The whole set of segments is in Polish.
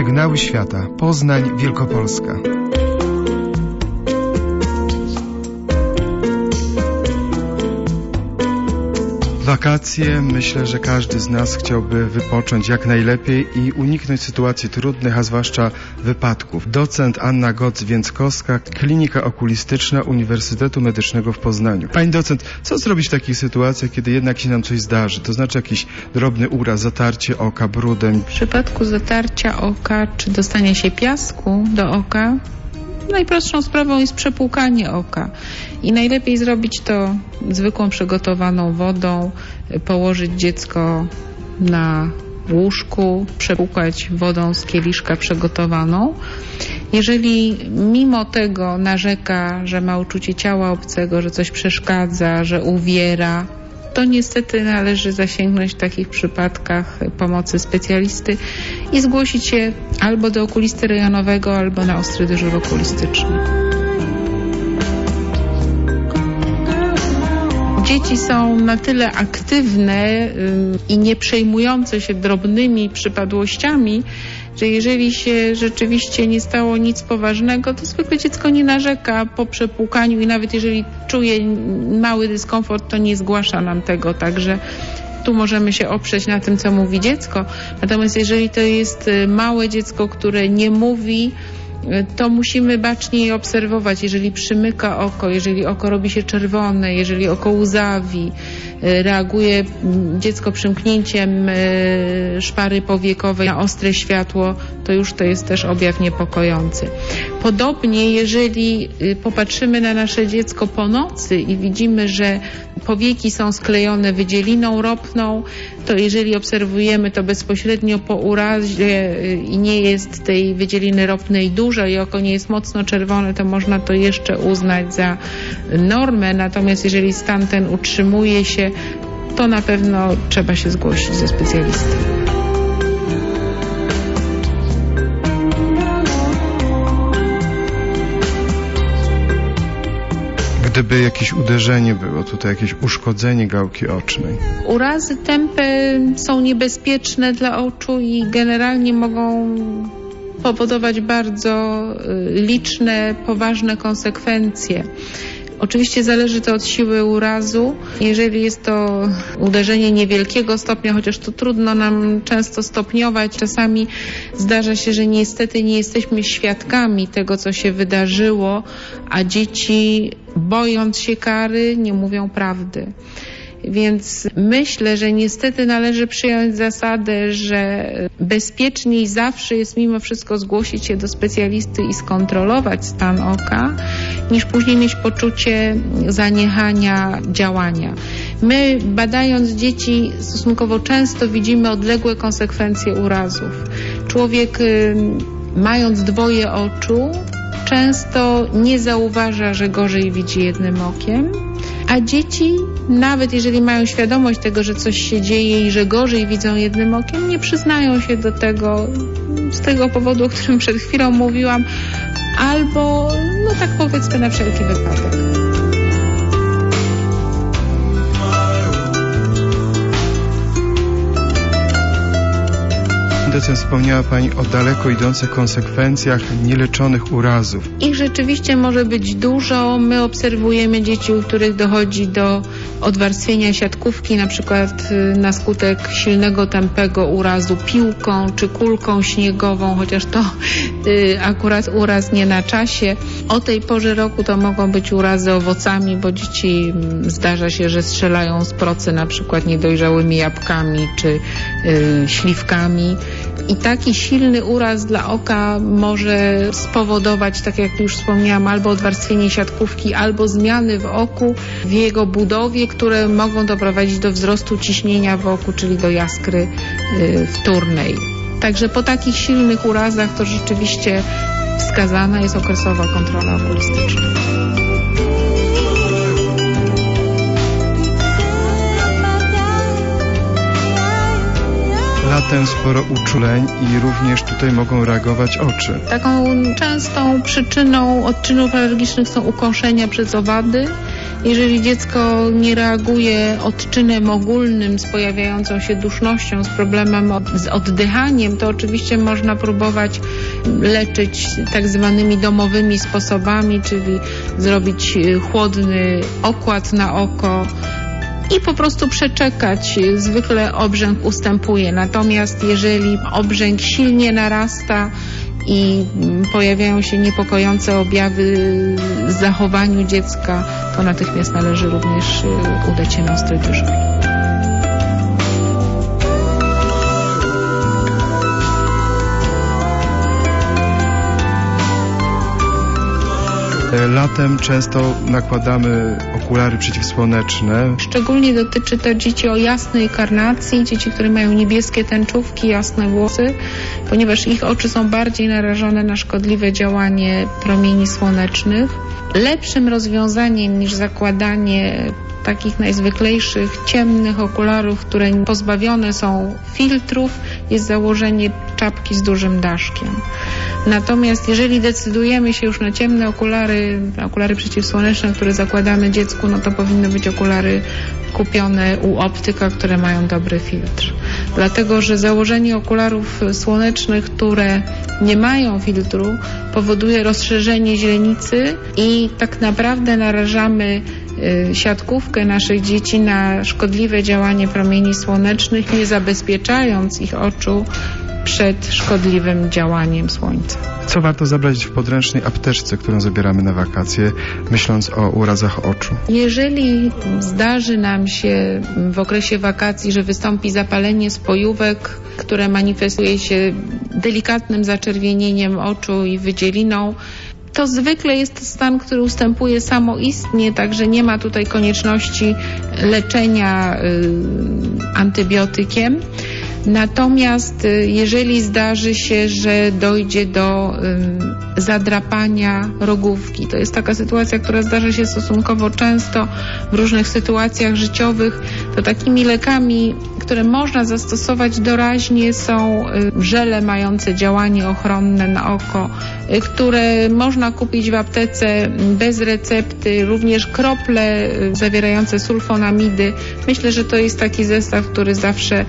Sygnały Świata. Poznań, Wielkopolska. Wakacje, myślę, że każdy z nas chciałby wypocząć jak najlepiej i uniknąć sytuacji trudnych, a zwłaszcza wypadków. Docent Anna Goc-Więckowska, Klinika Okulistyczna Uniwersytetu Medycznego w Poznaniu. Pani docent, co zrobić w takich sytuacjach, kiedy jednak się nam coś zdarzy? To znaczy jakiś drobny uraz, zatarcie oka brudem? W przypadku zatarcia oka czy dostania się piasku do oka, najprostszą sprawą jest przepłukanie oka. I najlepiej zrobić to zwykłą przygotowaną wodą, położyć dziecko na łóżku, przepłukać wodą z kieliszka przygotowaną. Jeżeli mimo tego narzeka, że ma uczucie ciała obcego, że coś przeszkadza, że uwiera, to niestety należy zasięgnąć w takich przypadkach pomocy specjalisty i zgłosić się albo do okulisty rejonowego, albo na ostry dyżur okulistyczny. Dzieci są na tyle aktywne i nie przejmujące się drobnymi przypadłościami, że jeżeli się rzeczywiście nie stało nic poważnego, to zwykle dziecko nie narzeka po przepłukaniu i nawet jeżeli czuje mały dyskomfort, to nie zgłasza nam tego, także możemy się oprzeć na tym, co mówi dziecko. Natomiast jeżeli to jest y, małe dziecko, które nie mówi, to musimy baczniej obserwować, jeżeli przymyka oko, jeżeli oko robi się czerwone, jeżeli oko łzawi, y, reaguje dziecko przymknięciem szpary powiekowej na ostre światło, to już to jest też objaw niepokojący. Podobnie, jeżeli popatrzymy na nasze dziecko po nocy i widzimy, że powieki są sklejone wydzieliną ropną, to jeżeli obserwujemy to bezpośrednio po urazie y, i nie jest tej wydzieliny ropnej dużo i oko nie jest mocno czerwone, to można to jeszcze uznać za normę. Natomiast jeżeli stan ten utrzymuje się, to na pewno trzeba się zgłosić ze specjalisty. Gdyby jakieś uderzenie było, tutaj jakieś uszkodzenie gałki ocznej? Urazy tępe są niebezpieczne dla oczu i generalnie mogą powodować bardzo y, liczne, poważne konsekwencje. Oczywiście zależy to od siły urazu. Jeżeli jest to uderzenie niewielkiego stopnia, chociaż to trudno nam często stopniować, czasami zdarza się, że niestety nie jesteśmy świadkami tego, co się wydarzyło, a dzieci bojąc się kary nie mówią prawdy. Więc myślę, że niestety należy przyjąć zasadę, że bezpieczniej zawsze jest mimo wszystko zgłosić się do specjalisty i skontrolować stan oka, niż później mieć poczucie zaniechania działania. My badając dzieci stosunkowo często widzimy odległe konsekwencje urazów. Człowiek mając dwoje oczu często nie zauważa, że gorzej widzi jednym okiem, a dzieci, nawet jeżeli mają świadomość tego, że coś się dzieje i że gorzej widzą jednym okiem, nie przyznają się do tego z tego powodu, o którym przed chwilą mówiłam, albo, no tak powiedzmy, na wszelki wypadek. Docent wspomniała Pani o daleko idących konsekwencjach nieleczonych urazów. Ich rzeczywiście może być dużo. My obserwujemy dzieci, u których dochodzi do odwarstwienia siatkówki, na przykład y, na skutek silnego, tępego urazu piłką czy kulką śniegową, chociaż to y, akurat uraz nie na czasie. O tej porze roku to mogą być urazy owocami, bo dzieci mm, zdarza się, że strzelają z procy na przykład niedojrzałymi jabłkami czy y, śliwkami. I taki silny uraz dla oka może spowodować, tak jak już wspomniałam, albo odwarstwienie siatkówki, albo zmiany w oku, w jego budowie, które mogą doprowadzić do wzrostu ciśnienia w oku, czyli do jaskry y, wtórnej. Także po takich silnych urazach to rzeczywiście wskazana jest okresowa kontrola okulistyczna. Latem sporo uczuleń i również tutaj mogą reagować oczy. Taką częstą przyczyną odczynów alergicznych są ukąszenia przez owady, Jeżeli dziecko nie reaguje odczynem ogólnym z pojawiającą się dusznością, z problemem od, z oddychaniem, to oczywiście można próbować leczyć tak zwanymi domowymi sposobami, czyli zrobić chłodny okład na oko, i po prostu przeczekać. Zwykle obrzęk ustępuje. Natomiast jeżeli obrzęk silnie narasta i pojawiają się niepokojące objawy w zachowaniu dziecka, to natychmiast należy również y, udać się na ostry latem często nakładamy okulary przeciwsłoneczne. Szczególnie dotyczy to dzieci o jasnej karnacji, dzieci, które mają niebieskie tęczówki, jasne włosy, ponieważ ich oczy są bardziej narażone na szkodliwe działanie promieni słonecznych. Lepszym rozwiązaniem niż zakładanie takich najzwyklejszych ciemnych okularów, które pozbawione są filtrów, jest założenie czapki z dużym daszkiem. Natomiast jeżeli decydujemy się już na ciemne okulary, okulary przeciwsłoneczne, które zakładamy dziecku, no to powinny być okulary kupione u optyka, które mają dobry filtr. Dlatego, że założenie okularów słonecznych, które nie mają filtru, powoduje rozszerzenie źrenicy i tak naprawdę narażamy y, siatkówkę naszych dzieci na szkodliwe działanie promieni słonecznych, nie zabezpieczając ich oczu przed szkodliwym działaniem słońca. Co warto zabrać w podręcznej apteczce, którą zabieramy na wakacje, myśląc o urazach oczu? Jeżeli zdarzy nam się w okresie wakacji, że wystąpi zapalenie spojówek, które manifestuje się delikatnym zaczerwienieniem oczu i wydzieliną, to zwykle jest stan, który ustępuje samoistnie, także nie ma tutaj konieczności leczenia y, antybiotykiem. Natomiast y, jeżeli zdarzy się, że dojdzie do zadrapania rogówki, to jest taka sytuacja, która zdarza się stosunkowo często w różnych sytuacjach życiowych, to takimi lekami, które można zastosować doraźnie są y, żele mające działanie ochronne na oko, y, które można kupić w aptece bez recepty, również krople zawierające sulfonamidy. Myślę, że to jest taki zestaw, który zawsze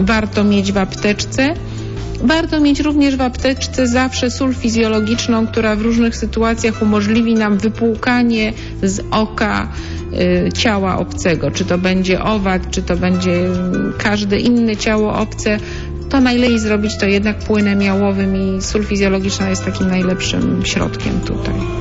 warto mieć w apteczce. Warto mieć również w apteczce zawsze sól fizjologiczną, która w różnych sytuacjach umożliwi nam wypłukanie z oka y, ciała obcego. Czy to będzie owad, czy to będzie każde inne ciało obce. To najlepiej zrobić to jednak płynem jałowym i sól fizjologiczna jest takim najlepszym środkiem tutaj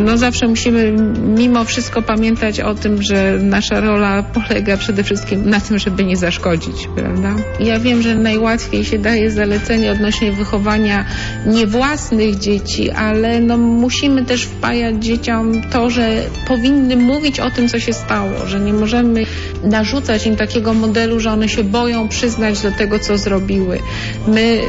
no zawsze musimy mimo wszystko pamiętać o tym, że nasza rola polega przede wszystkim na tym, żeby nie zaszkodzić, prawda? Ja wiem, że najłatwiej się daje zalecenie odnośnie wychowania niewłasnych dzieci, ale no musimy też wpajać dzieciom to, że powinny mówić o tym, co się stało, że nie możemy narzucać im takiego modelu, że one się boją przyznać do tego, co zrobiły. My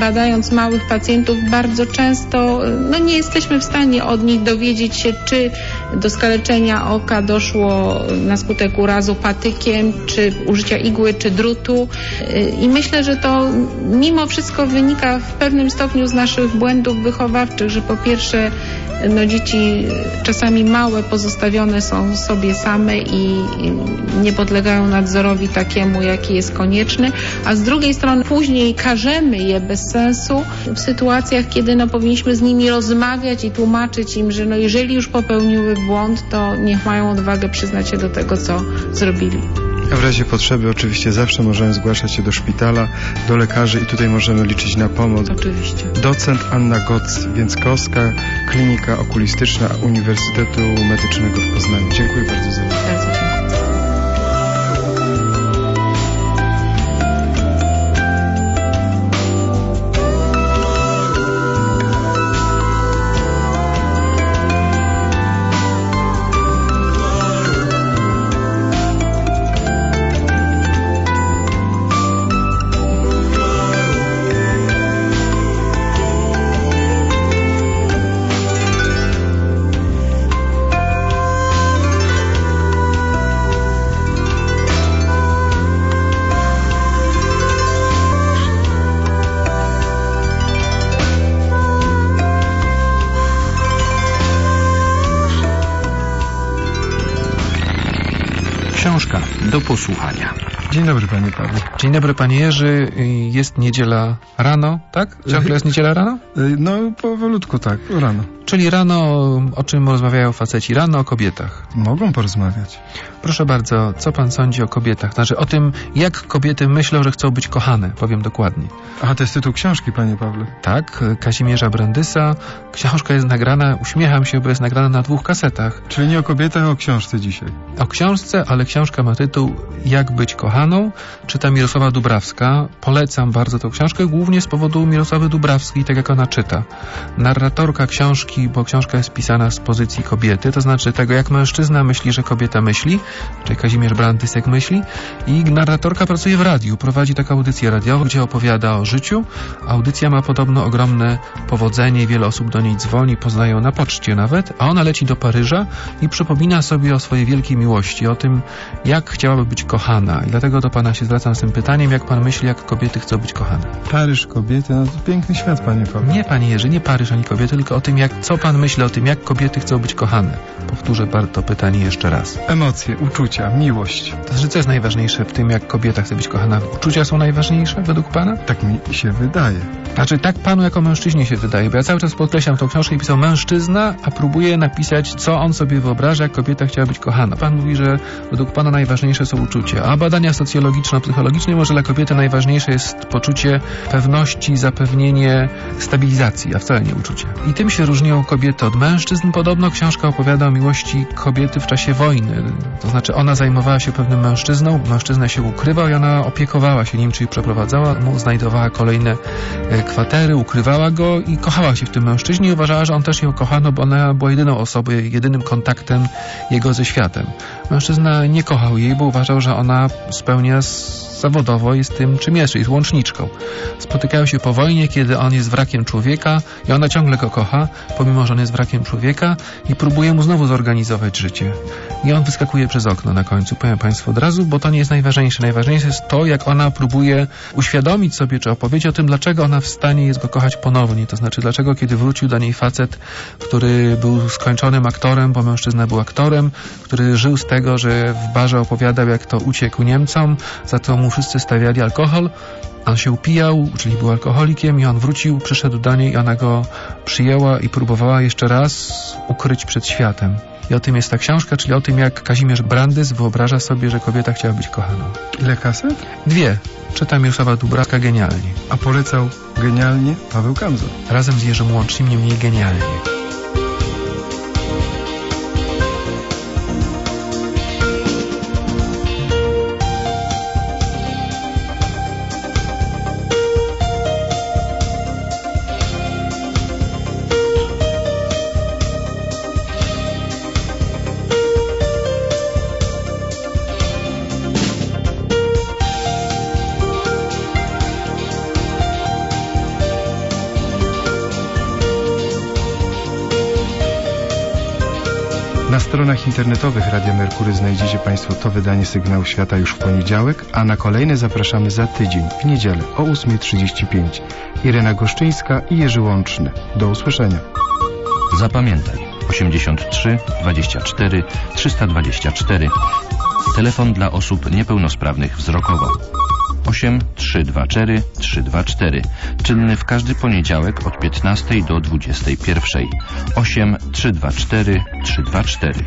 badając małych pacjentów bardzo często no nie jesteśmy w stanie od nich dowiedzieć się, czy do skaleczenia oka doszło na skutek urazu patykiem, czy użycia igły, czy drutu. I myślę, że to mimo wszystko wynika w pewnym stopniu z naszych błędów wychowawczych, że po pierwsze no dzieci czasami małe pozostawione są sobie same i nie podlegają nadzorowi takiemu, jaki jest konieczny, a z drugiej strony później karzemy je bez sensu w sytuacjach, kiedy no powinniśmy z nimi rozmawiać i tłumaczyć im, że no jeżeli już popełniły błąd, to niech mają odwagę przyznać się do tego, co zrobili. A w razie potrzeby oczywiście zawsze możemy zgłaszać się do szpitala, do lekarzy i tutaj możemy liczyć na pomoc. Oczywiście. Docent Anna Goc-Więckowska, Klinika Okulistyczna Uniwersytetu Medycznego w Poznaniu. Dziękuję bardzo do posłuchania. Dzień dobry panie Pawle. Dzień dobry panie Jerzy. Jest niedziela rano, tak? Ciągle jest niedziela rano? Y, No powolutku tak, rano. Czyli rano, o czym rozmawiają faceci? Rano o kobietach. Mogą porozmawiać. Proszę bardzo, co pan sądzi o kobietach? Znaczy o tym, jak kobiety myślą, że chcą być kochane. Powiem dokładnie. Aha, to jest tytuł książki panie Pawle. Tak, Kazimierza Brandysa. Książka jest nagrana, uśmiecham się, bo jest nagrana na dwóch kasetach. Czyli nie o kobietach, a o książce dzisiaj. O książce, ale książka ma tytuł Jak być kochaną. Czyta Mirosława Dubrawska. Polecam bardzo tę książkę, głównie z powodu Mirosławy Dubrawskiej, tak jak ona czyta. Narratorka książki, bo książka jest pisana z pozycji kobiety, to znaczy tego, jak mężczyzna myśli, że kobieta myśli, czyli Kazimierz Brandys jak myśli. I narratorka pracuje w radiu, prowadzi taką audycję radiową, gdzie opowiada o życiu. Audycja ma podobno ogromne powodzenie, wiele osób do niej dzwoni, poznają na poczcie nawet, a ona leci do Paryża i przypomina sobie o swojej wielkiej miłości, o tym, jak chciałaby być kochana. I dlatego do pana się zwracam z tym pytaniem, jak pan myśli, jak kobiety chcą być kochane? Paryż, kobiety, no to piękny świat panie Pawle. Nie, panie Jerzy, nie Paryż ani kobiety, tylko o tym, jak, co pan myśli o tym, jak kobiety chcą być kochane. Powtórzę bardzo to pytanie jeszcze raz. Emocje, uczucia, miłość. To znaczy, co jest najważniejsze w tym, jak kobieta chce być kochana? Uczucia są najważniejsze według pana? Tak mi się wydaje. Znaczy, tak panu jako mężczyźnie się wydaje, bo ja cały czas podkreślam tą książkę i pisał mężczyzna, a próbuję napisać, co on sobie wyobraża, jak kobieta chciała być kochana. Pan mówi, że według pana najważniejsze są uczucia, a badania socjologiczno-psychologiczne może dla kobiety najważniejsze jest poczucie pewności, zapewnienie stabilizacji, a wcale nie uczucia. I tym się różnią kobiety od mężczyzn. Podobno książka opowiada o miłości kobiety w czasie wojny. To znaczy ona zajmowała się pewnym mężczyzną, mężczyzna się ukrywał i ona opiekowała się nim, czyli przeprowadzała mu, znajdowała kolejne e, kwatery, ukrywała go i kochała się w tym mężczyźnie i uważała, że on też ją kochano, bo ona była jedyną osobą, jedynym kontaktem jego ze światem. Mężczyzna nie kochał jej, bo uważał, że ona spełnia s- zawodowo jest tym, czym jest, jest łączniczką. Spotykają się po wojnie, kiedy on jest wrakiem człowieka i ona ciągle go kocha, pomimo, że on jest wrakiem człowieka i próbuje mu znowu zorganizować życie. I on wyskakuje przez okno na końcu, powiem Państwu od razu, bo to nie jest najważniejsze. Najważniejsze jest to, jak ona próbuje uświadomić sobie, czy opowiedzieć o tym, dlaczego ona w stanie jest go kochać ponownie. To znaczy, dlaczego kiedy wrócił do niej facet, który był skończonym aktorem, bo mężczyzna był aktorem, który żył z tego, że w barze opowiadał, jak to uciekł Niemcom, za to mu wszyscy stawiali alkohol, on się upijał, czyli był alkoholikiem i on wrócił, przyszedł do niej i ona go przyjęła i próbowała jeszcze raz ukryć przed światem. I o tym jest ta książka, czyli o tym, jak Kazimierz Brandys wyobraża sobie, że kobieta chciała być kochaną. Ile kaset? Dwie. Czyta Mirosława Dubrawska genialnie. A polecał genialnie Paweł Kamzor. Razem z Jerzym Łącznym, nie mniej genialnie. Stronach internetowych Radia Merkury znajdziecie Państwo to wydanie Sygnału Świata już w poniedziałek, a na kolejne zapraszamy za tydzień, w niedzielę o 8.35. Irena Goszczyńska i Jerzy Łączny. Do usłyszenia. Zapamiętaj 83 24 324. Telefon dla osób niepełnosprawnych wzrokowo. 8 324 324. Czynny w każdy poniedziałek od 15 do 21. 8 324 324.